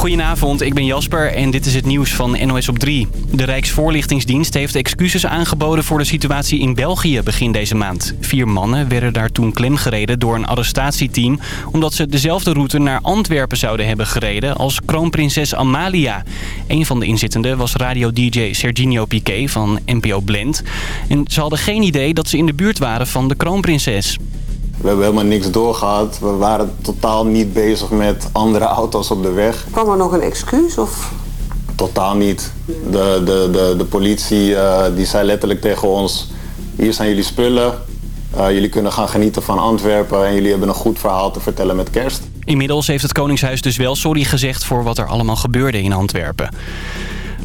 Goedenavond, ik ben Jasper en dit is het nieuws van NOS op 3. De Rijksvoorlichtingsdienst heeft excuses aangeboden voor de situatie in België begin deze maand. Vier mannen werden daar toen klemgereden door een arrestatieteam... omdat ze dezelfde route naar Antwerpen zouden hebben gereden als kroonprinses Amalia. Een van de inzittenden was radio-dj Serginio Piqué van NPO Blend. En ze hadden geen idee dat ze in de buurt waren van de kroonprinses. We hebben helemaal niks doorgehad. We waren totaal niet bezig met andere auto's op de weg. Kwam er nog een excuus? Of? Totaal niet. De, de, de, de politie uh, die zei letterlijk tegen ons... hier zijn jullie spullen. Uh, jullie kunnen gaan genieten van Antwerpen... en jullie hebben een goed verhaal te vertellen met kerst. Inmiddels heeft het Koningshuis dus wel sorry gezegd... voor wat er allemaal gebeurde in Antwerpen.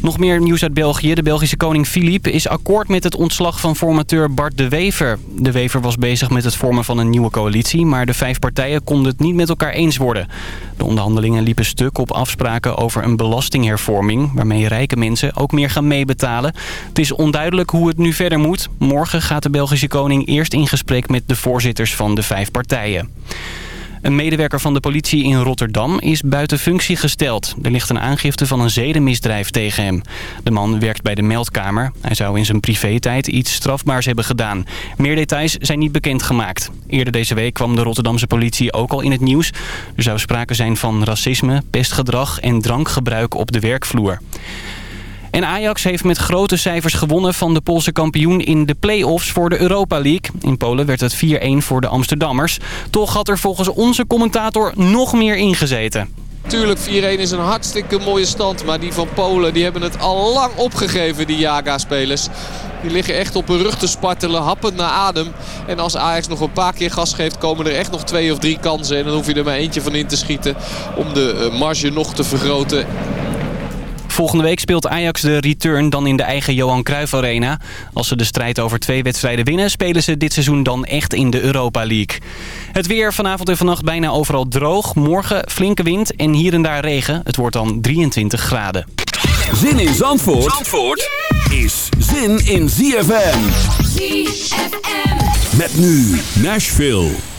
Nog meer nieuws uit België. De Belgische koning Filip is akkoord met het ontslag van formateur Bart de Wever. De Wever was bezig met het vormen van een nieuwe coalitie... maar de vijf partijen konden het niet met elkaar eens worden. De onderhandelingen liepen stuk op afspraken over een belastinghervorming... waarmee rijke mensen ook meer gaan meebetalen. Het is onduidelijk hoe het nu verder moet. Morgen gaat de Belgische koning eerst in gesprek met de voorzitters van de vijf partijen. Een medewerker van de politie in Rotterdam is buiten functie gesteld. Er ligt een aangifte van een zedenmisdrijf tegen hem. De man werkt bij de meldkamer. Hij zou in zijn privé-tijd iets strafbaars hebben gedaan. Meer details zijn niet bekendgemaakt. Eerder deze week kwam de Rotterdamse politie ook al in het nieuws. Er zou sprake zijn van racisme, pestgedrag en drankgebruik op de werkvloer. En Ajax heeft met grote cijfers gewonnen van de Poolse kampioen in de play-offs voor de Europa League. In Polen werd het 4-1 voor de Amsterdammers. Toch had er volgens onze commentator nog meer ingezeten. Tuurlijk, 4-1 is een hartstikke mooie stand. Maar die van Polen die hebben het al lang opgegeven, die Jaga-spelers. Die liggen echt op hun rug te spartelen, happend naar adem. En als Ajax nog een paar keer gas geeft, komen er echt nog twee of drie kansen. En dan hoef je er maar eentje van in te schieten om de marge nog te vergroten. Volgende week speelt Ajax de return dan in de eigen Johan Cruijff Arena. Als ze de strijd over twee wedstrijden winnen... spelen ze dit seizoen dan echt in de Europa League. Het weer vanavond en vannacht bijna overal droog. Morgen flinke wind en hier en daar regen. Het wordt dan 23 graden. Zin in Zandvoort, Zandvoort is zin in ZFM. ZFM. Met nu Nashville.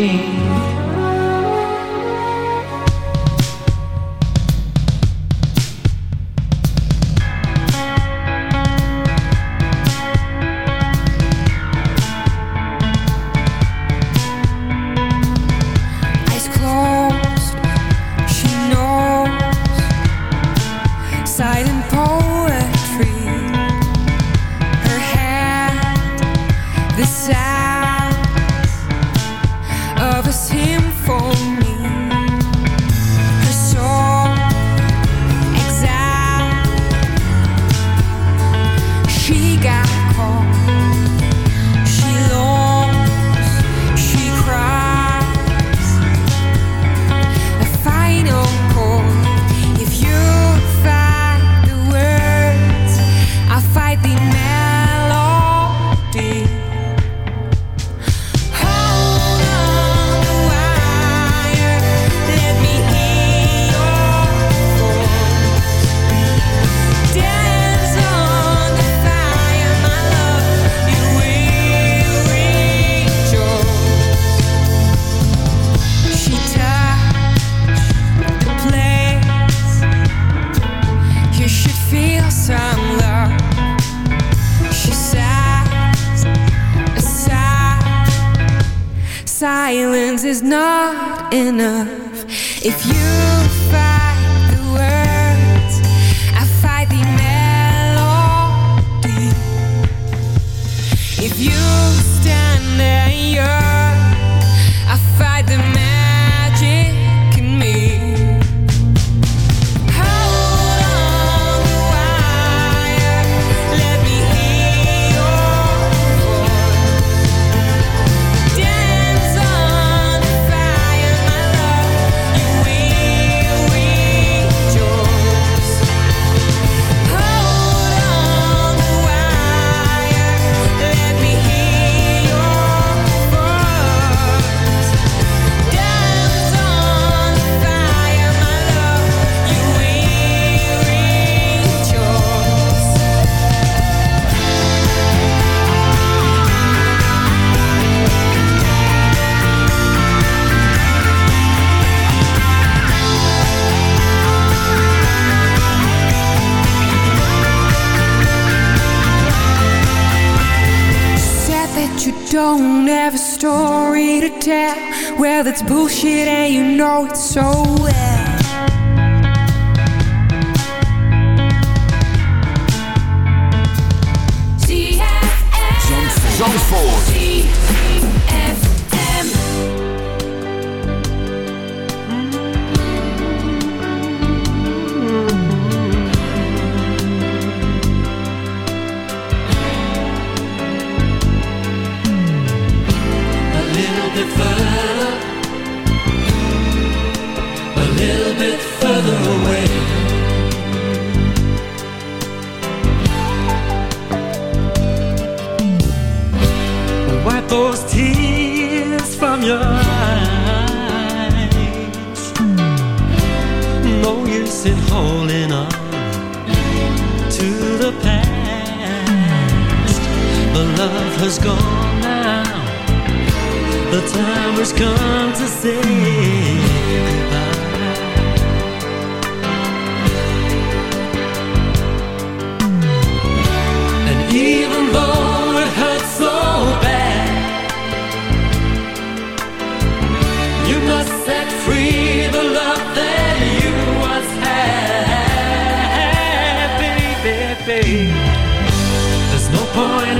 me. winner love has gone now. The time has come to say goodbye. And even though it hurts so bad You must set free the love that you once had. Baby, baby There's no point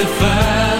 a little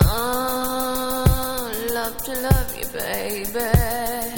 Oh, love to love you, baby.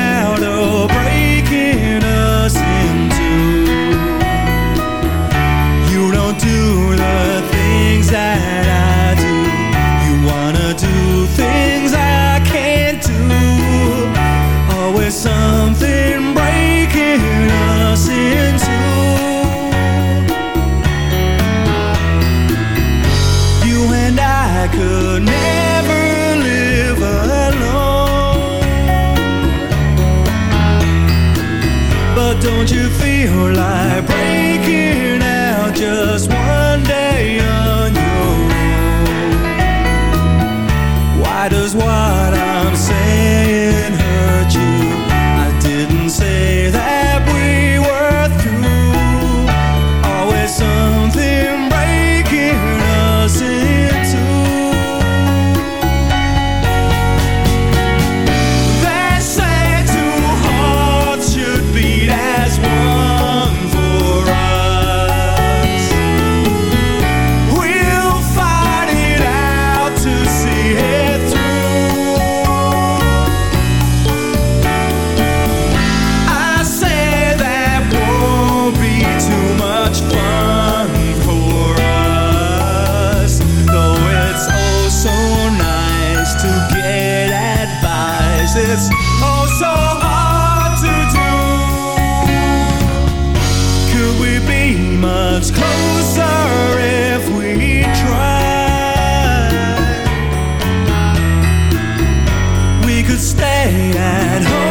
at home.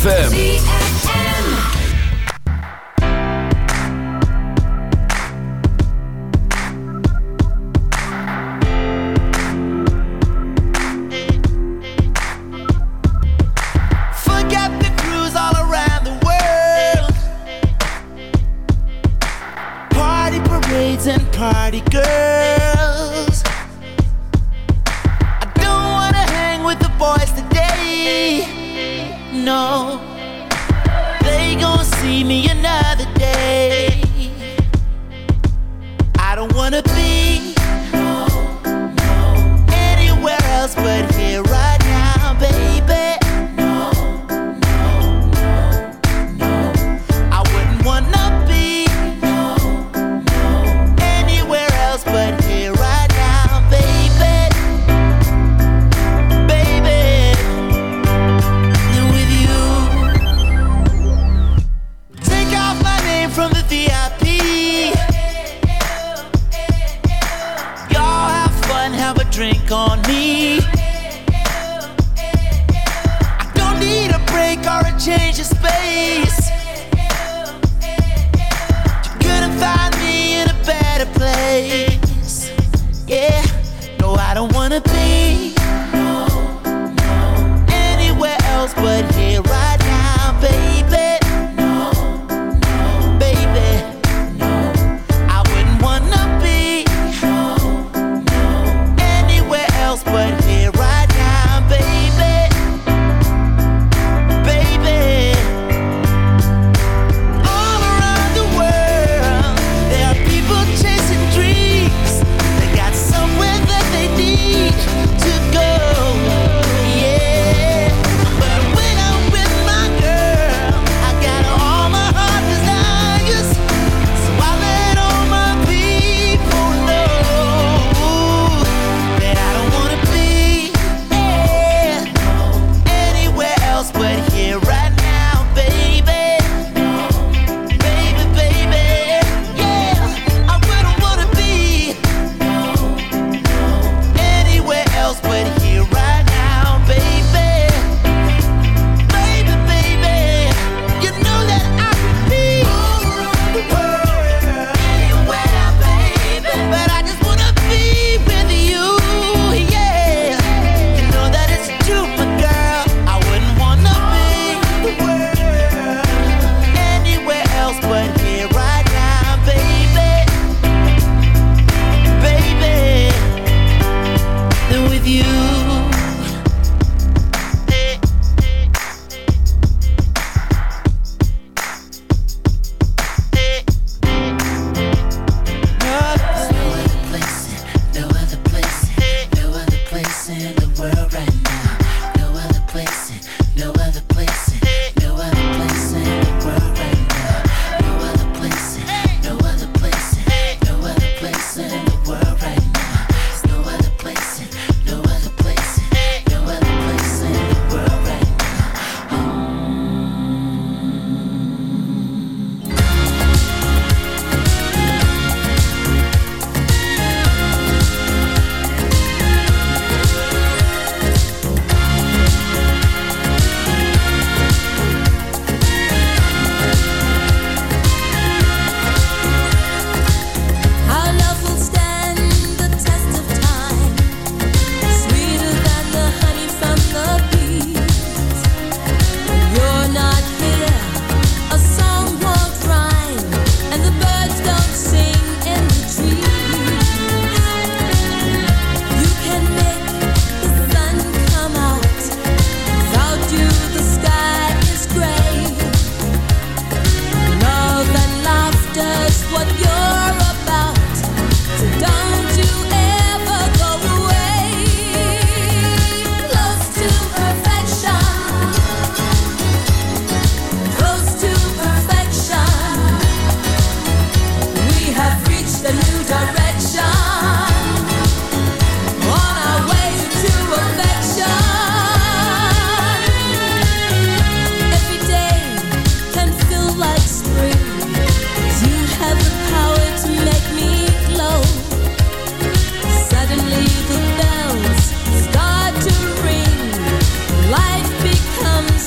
ZFM.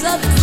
Love.